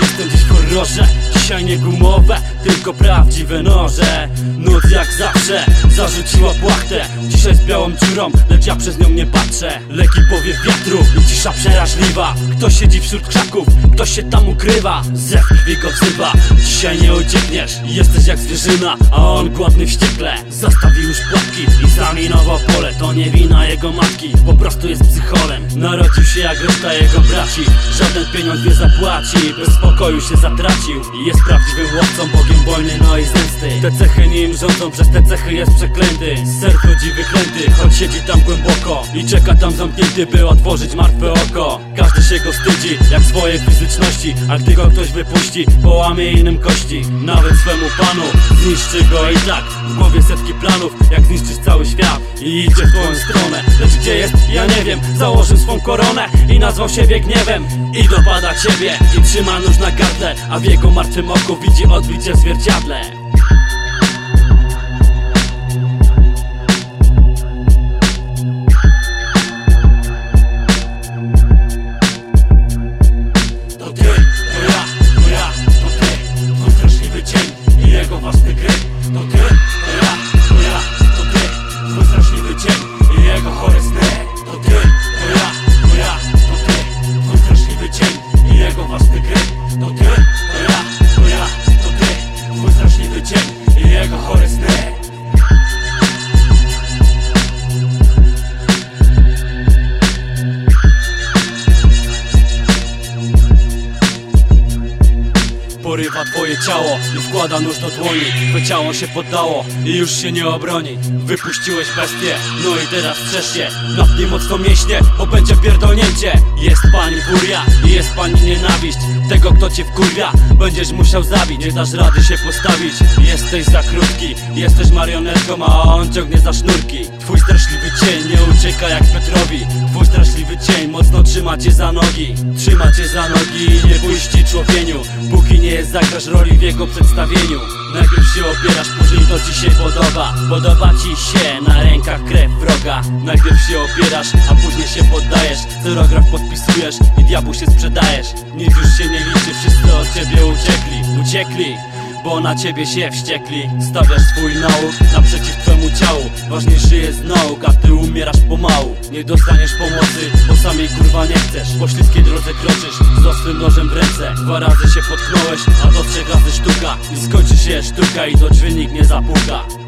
Jestem dziś w horrorze. Dzisiaj nie gumowe, tylko prawdziwe noże. Nut jak zawsze Zarzuciła płachtę. Dzisiaj z białą dziurą, lecz ja przez nią nie patrzę. Leki powiew wiatru i cisza przeraźliwa. Kto siedzi wśród krzaków, kto się tam ukrywa? Zew krwi go wzywa. Dzisiaj nie uciekniesz, jesteś jak zwierzyna A on głodny wściekle Zastawił już płatkę i zaminował pole To nie wina jego matki, po prostu jest psycholem. Narodził się jak reszta jego braci Żaden pieniądz nie zapłaci, bez spokoju się zatracił jest prawdziwym łowcą, bogiem wojny, no i zemsty. Te cechy nim rządzą, przez te cechy jest przeklęty. Z serc wyklęty, choć siedzi tam głęboko I czeka tam zamknięty, by otworzyć martwe oko. Każdy się go wstydzi, jak swojej fizyczności A gdy go ktoś wypuści, połamie innym kości. Nawet swemu panu, zniszczy go i tak. W głowie setki planów, jak zniszczyć cały świat I idzie w twoją stronę, lecz gdzie jest, ja nie wiem. Założył swą koronę i nazwał siebie gniewem. I dopada ciebie. I trzyma nóż na gardle. A w jego martwym oku widzi odbicie w zwierciadle ciało. I wkłada nóż do dłoni Twoje ciało się poddało i już się nie obroni. Wypuściłeś bestię, no i teraz trzesz się. Napnij mocno mięśnie, bo będzie pierdolnięcie. Jest pani furia i jest pani nienawiść Tego kto cię wkurwia, będziesz musiał zabić Nie dasz rady się postawić, jesteś za krótki Jesteś marionetką, a on ciągnie za sznurki. Twój straszliwy cień nie ucieka jak Petrowi. Twój straszliwy cień mocno trzyma cię za nogi. Trzyma cię za nogi i nie puści człowieniu. Póki nie zagrasz roli w jego przedstawieniu. Najpierw się opierasz, później to ci się podoba. Podoba ci się na rękach krew wroga. Najpierw się opierasz, a później się poddajesz. Zerograf podpisujesz i diabłu się sprzedajesz. Nic już się nie liczy, wszyscy od ciebie uciekli Uciekli bo na ciebie się wściekli. Stawiasz swój nauk naprzeciw twemu ciału. Ważniejszy jest nauk, a ty umierasz pomału. Nie dostaniesz pomocy, bo samej kurwa nie chcesz. Po śliskiej drodze kroczysz z ostrym nożem w ręce. Dwa razy się potknąłeś, a do trzech razy sztuka. I skończy się sztuka i do drzwi nikt nie zapuka